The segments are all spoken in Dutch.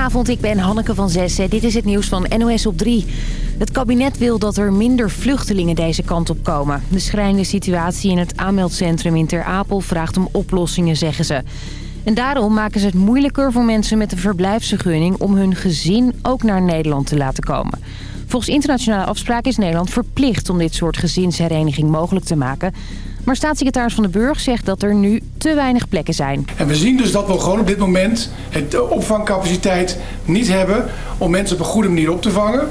Goedenavond, ik ben Hanneke van Zessen. Dit is het nieuws van NOS op 3. Het kabinet wil dat er minder vluchtelingen deze kant op komen. De schrijnende situatie in het aanmeldcentrum in Ter Apel vraagt om oplossingen, zeggen ze. En daarom maken ze het moeilijker voor mensen met een verblijfsvergunning... om hun gezin ook naar Nederland te laten komen. Volgens internationale afspraken is Nederland verplicht om dit soort gezinshereniging mogelijk te maken... Maar staatssecretaris Van den Burg zegt dat er nu te weinig plekken zijn. En we zien dus dat we gewoon op dit moment het de opvangcapaciteit niet hebben om mensen op een goede manier op te vangen.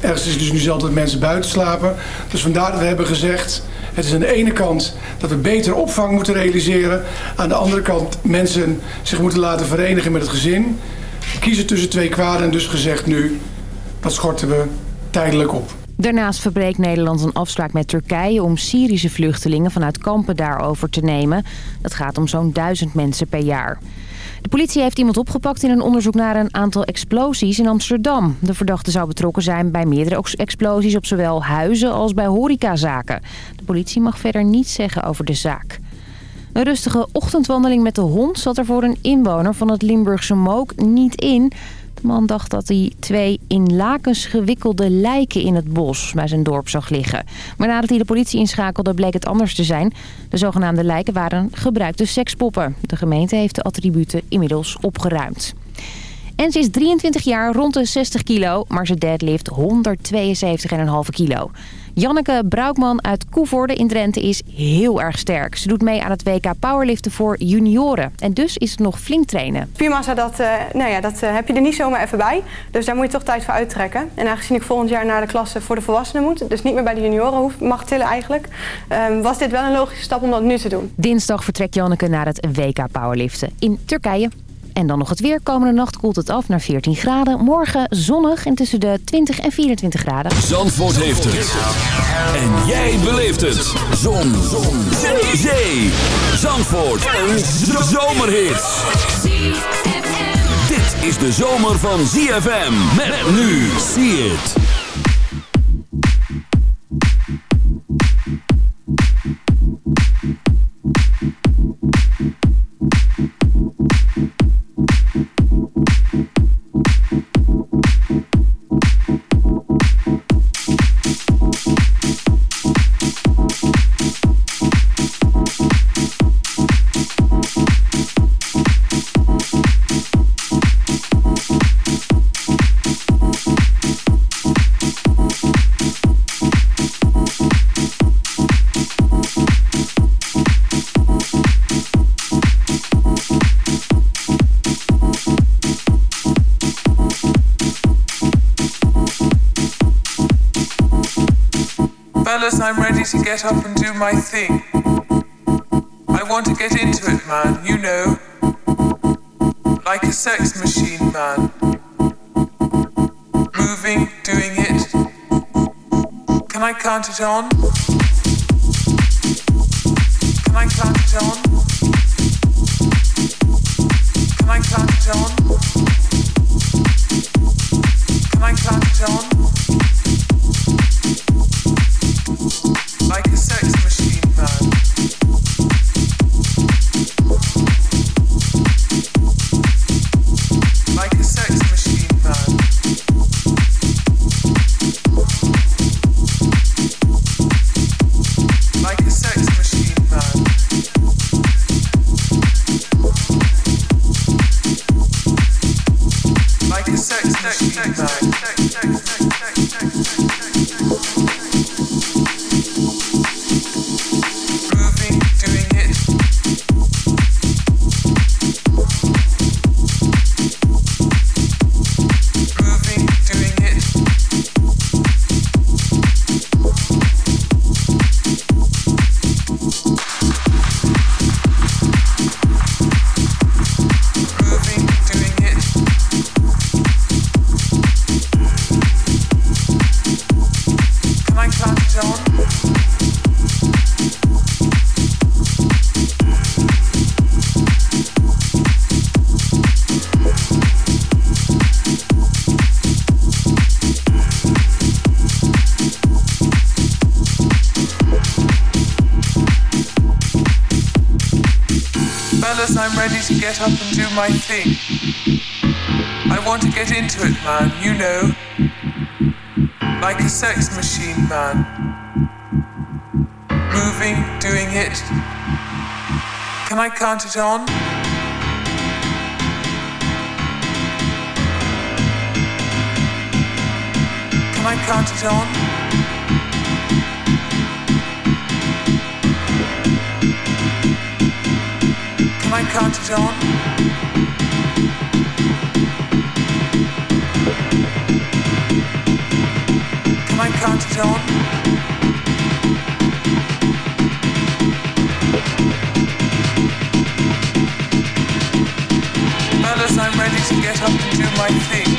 Ergens is dus nu zelf dat mensen buiten slapen. Dus vandaar dat we hebben gezegd, het is aan de ene kant dat we betere opvang moeten realiseren. Aan de andere kant mensen zich moeten laten verenigen met het gezin. Kiezen tussen twee kwaden en dus gezegd nu, dat schorten we tijdelijk op. Daarnaast verbreekt Nederland een afspraak met Turkije om Syrische vluchtelingen vanuit kampen daarover te nemen. Dat gaat om zo'n duizend mensen per jaar. De politie heeft iemand opgepakt in een onderzoek naar een aantal explosies in Amsterdam. De verdachte zou betrokken zijn bij meerdere explosies op zowel huizen als bij horecazaken. De politie mag verder niets zeggen over de zaak. Een rustige ochtendwandeling met de hond zat er voor een inwoner van het Limburgse Mook niet in... Man dacht dat hij twee in lakens gewikkelde lijken in het bos bij zijn dorp zag liggen. Maar nadat hij de politie inschakelde bleek het anders te zijn. De zogenaamde lijken waren gebruikte sekspoppen. De gemeente heeft de attributen inmiddels opgeruimd. En ze is 23 jaar, rond de 60 kilo, maar ze deadlift 172,5 kilo. Janneke Bruikman uit Koevoorde in Drenthe is heel erg sterk. Ze doet mee aan het WK Powerliften voor junioren. En dus is het nog flink trainen. Spiermassa, dat, uh, nou ja, dat uh, heb je er niet zomaar even bij. Dus daar moet je toch tijd voor uittrekken. En aangezien ik volgend jaar naar de klasse voor de volwassenen moet... dus niet meer bij de junioren hoef, mag tillen eigenlijk... Um, was dit wel een logische stap om dat nu te doen. Dinsdag vertrekt Janneke naar het WK Powerliften in Turkije. En dan nog het weer. Komende nacht koelt het af naar 14 graden. Morgen zonnig en tussen de 20 en 24 graden. Zandvoort heeft het. En jij beleeft het. Zon. Zon. Zee. Zee. Zandvoort. Een zomerhit. Dit is de zomer van ZFM. Met nu. See it. Fellas, I'm ready to get up and do my thing. I want to get into it, man, you know. Like a sex machine, man. Moving, doing it. Can I count it on? Can I count it on? Can I count it on? Can I count it on? I want to get into it, man, you know. Like a sex machine, man. Moving, doing it. Can I count it on? Can I count it on? Can I count it on? Fellas, I'm ready to get up and do my thing.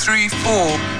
Three, four.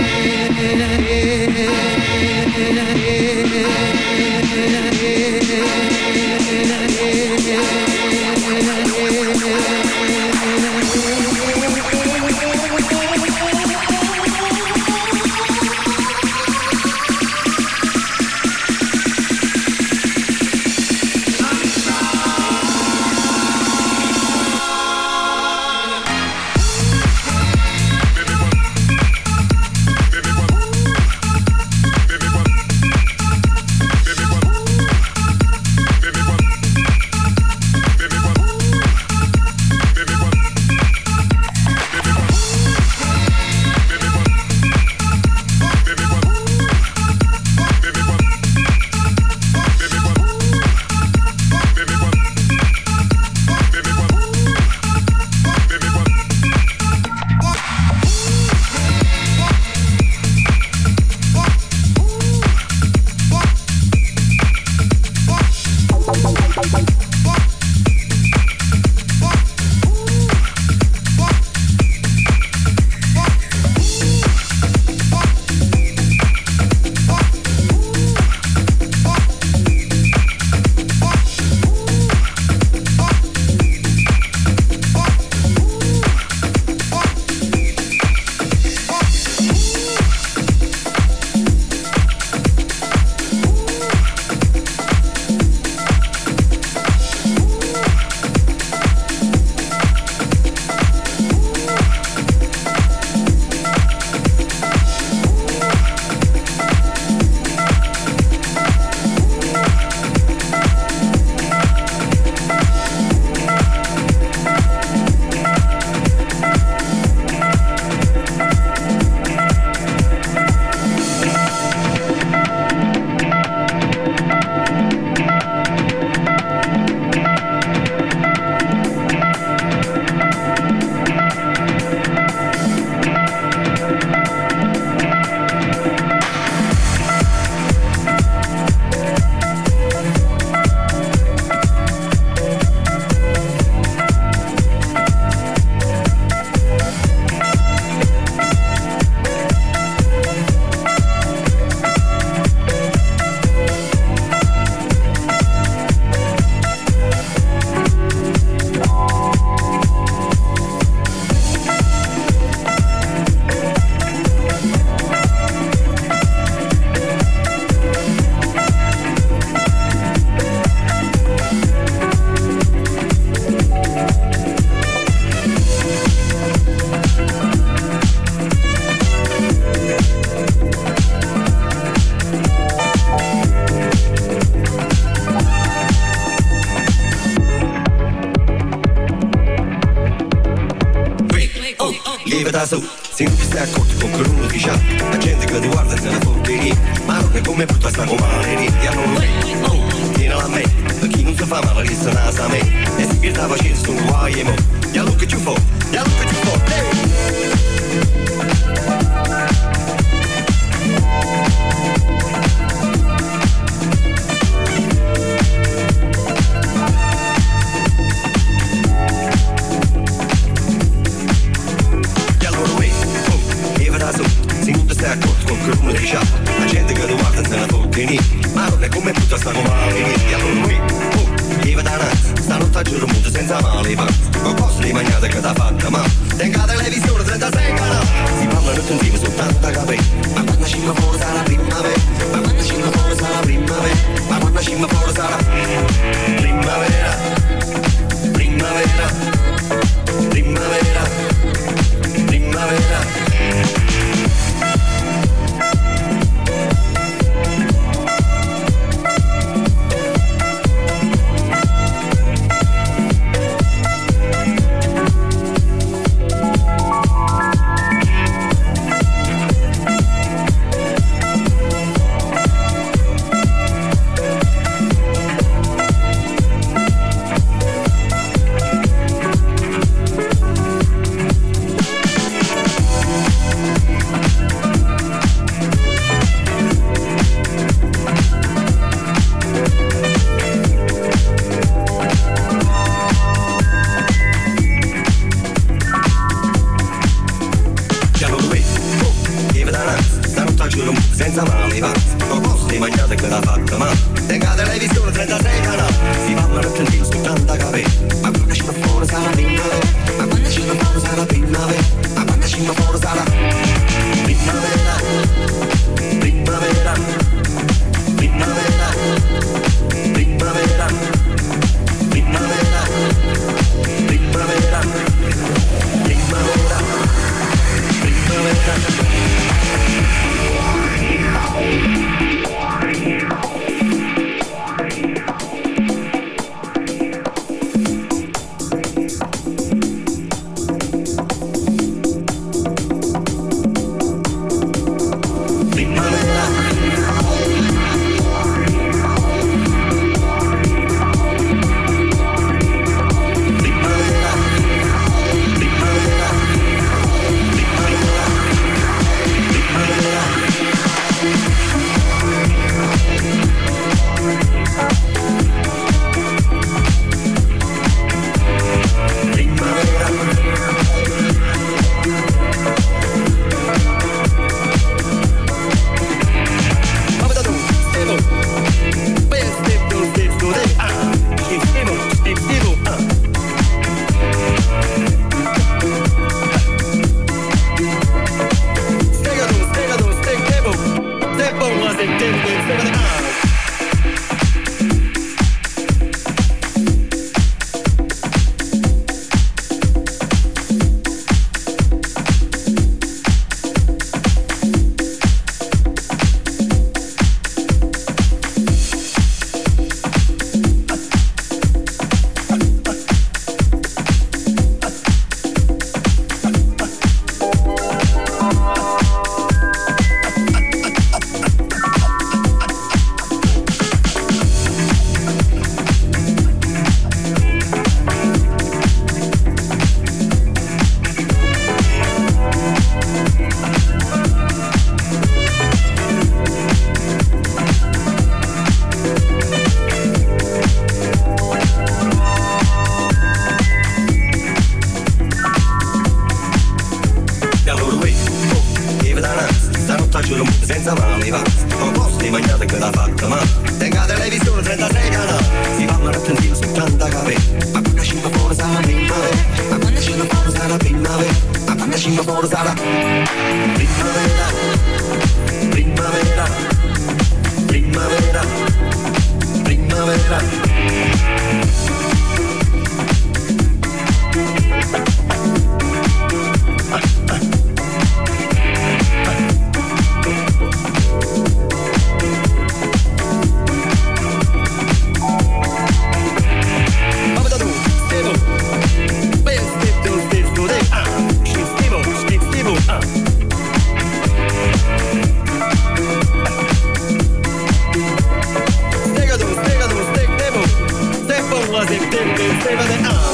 better than I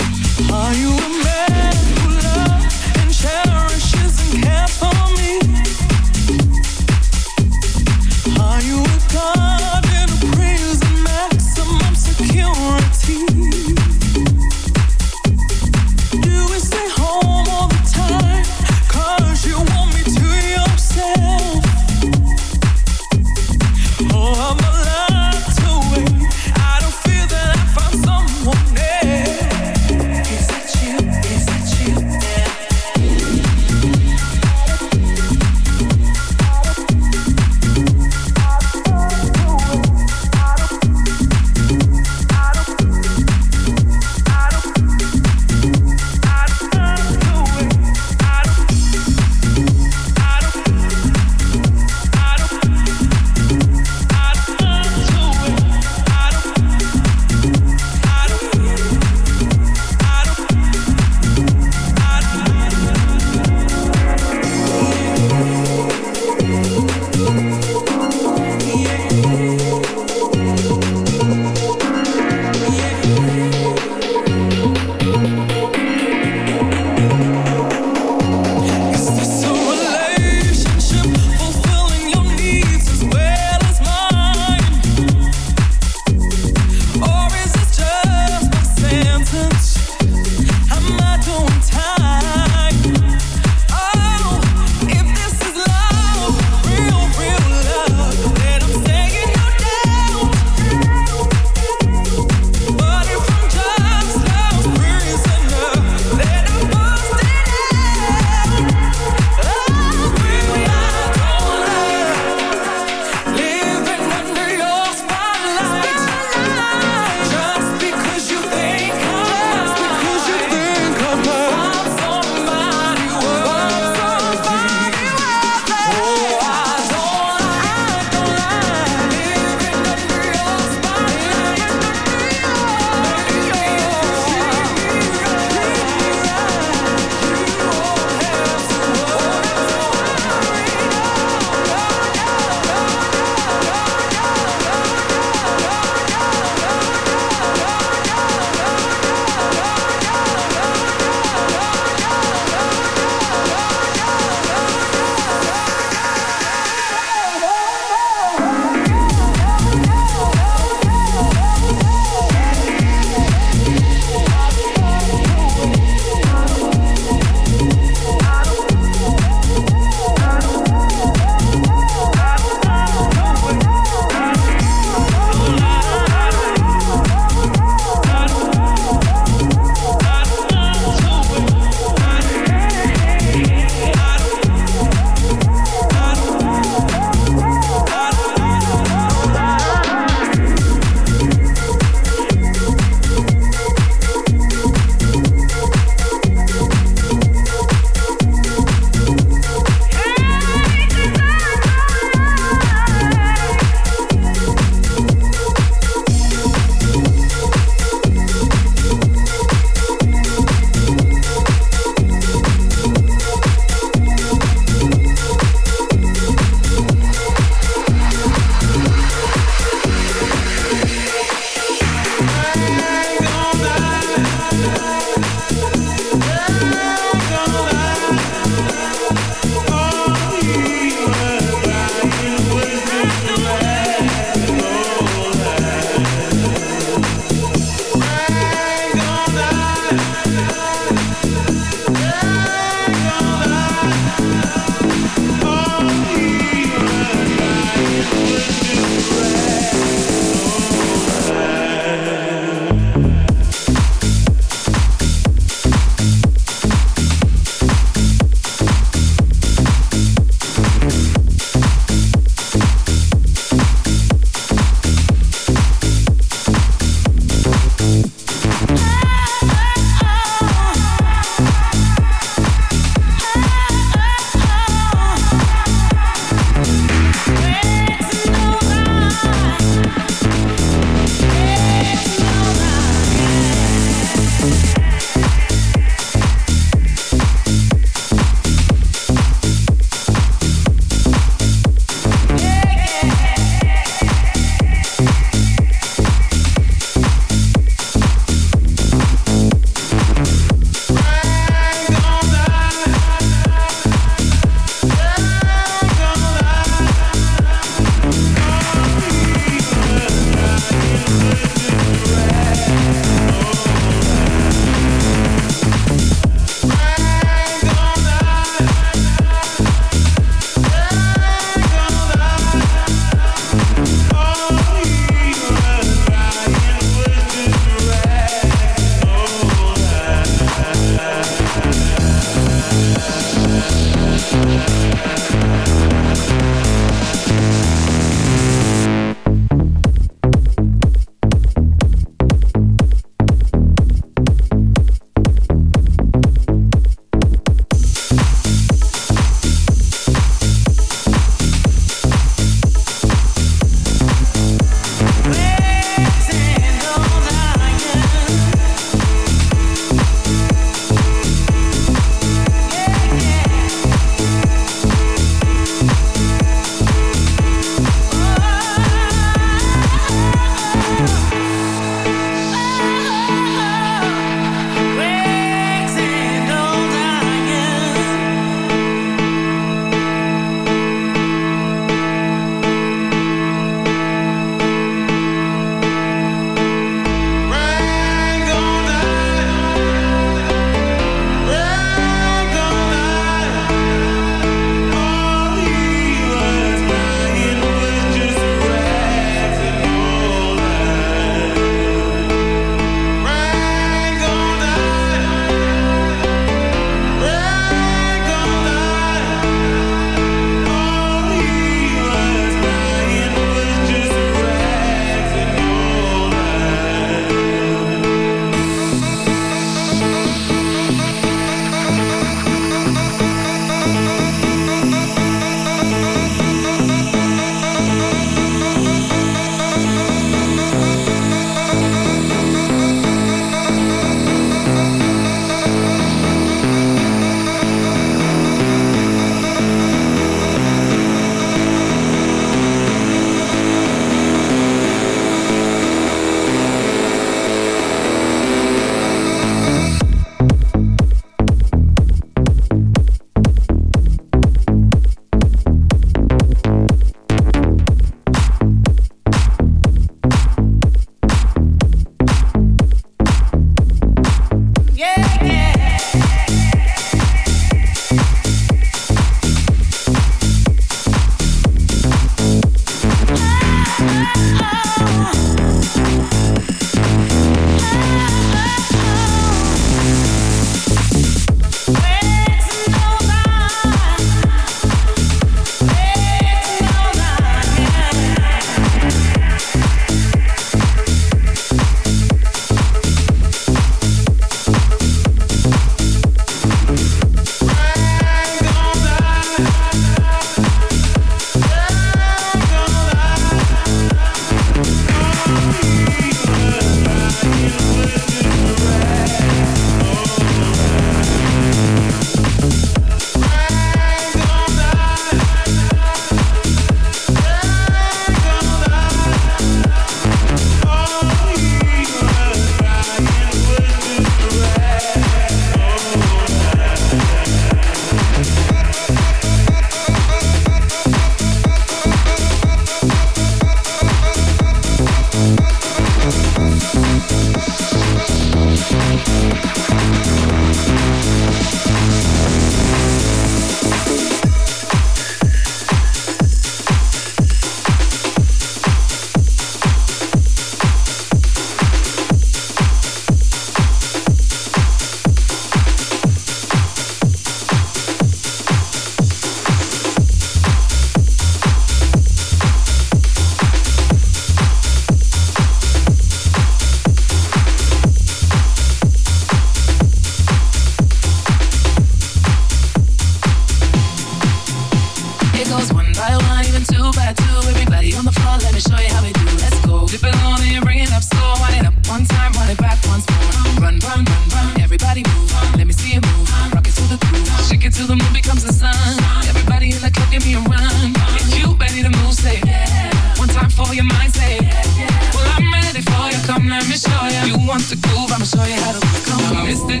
I'm.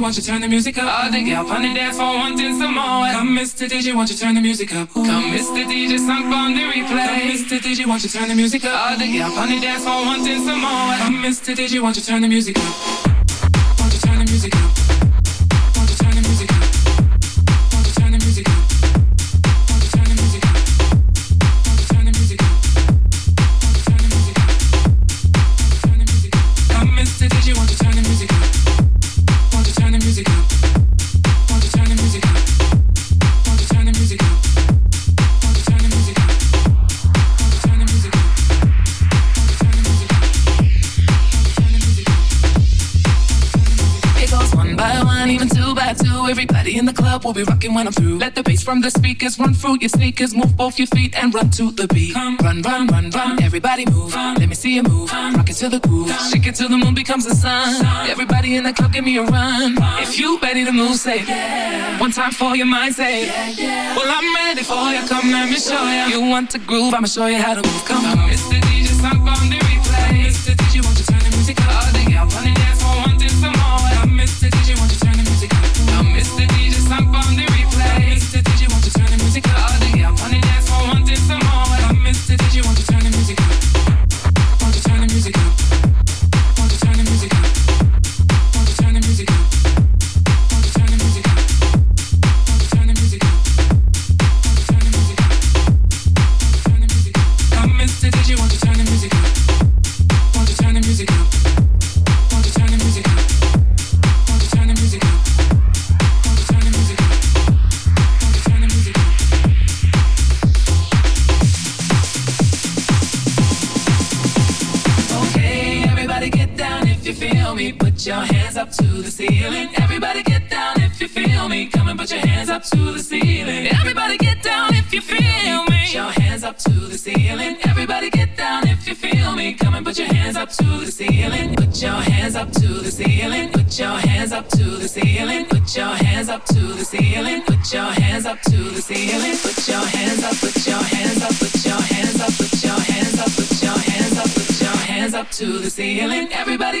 won't you turn the music up? All the gal on the dance floor wanting some more. Come, Mr. DJ, won't you turn the music up? Come, Mr. DJ, song on the replay. Come, Mr. DJ, won't you turn the music up? All the gal on the dance floor wanting some more. Come, Mr. DJ, won't you turn the music up? Won't you turn the music up? We'll be rocking when I'm through. Let the bass from the speakers run through your sneakers. Move both your feet and run to the beat. Come, run, run, run, run. Everybody move. Let me see you move. Rock it to the groove. Shake it till the moon becomes the sun. Everybody in the club, give me a run. If you ready to move, say yeah. One time for your mind, say yeah, Well, I'm ready for you. Come, let me show you. You want to groove? I'ma show you how to move. Come on, Mr. DJ, stop on the up to the ceiling. Everybody get down if you feel me. Come and put your hands up to the ceiling. Everybody get down if you feel me. Put your hands up to the ceiling. Everybody get down if you feel me. Come and put your hands up to the ceiling. Put your hands up to the ceiling. Put your hands up to the ceiling. Put your hands up to the ceiling. Put your hands up to the ceiling. Put your hands up. Put your hands up. Put your hands up. Put your hands up. Put your hands up. Put your hands up to the ceiling. Everybody.